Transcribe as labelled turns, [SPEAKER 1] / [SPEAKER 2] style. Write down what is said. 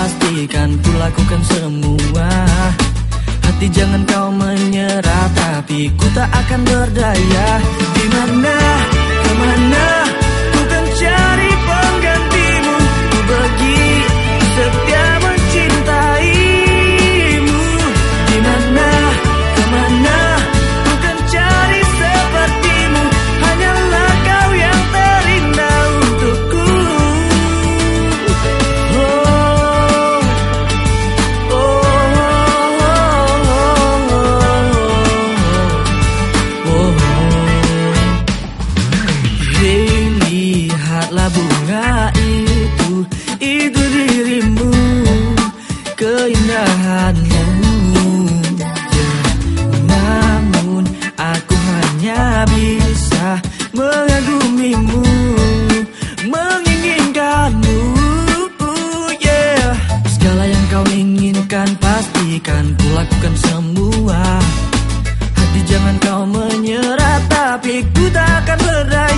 [SPEAKER 1] pastikan ku lakukan semua. Hati jangan kau menyerah Tapi ku tak akan berdaya. Di mana, ke mana? itu dirimu keindahanmu. Namun aku hanya bisa mengagumimu menginginkanmu. Yeah. segala yang kau inginkan pastikan ku lakukan semua. Hati jangan kau menyerah tapi ku
[SPEAKER 2] takkan berat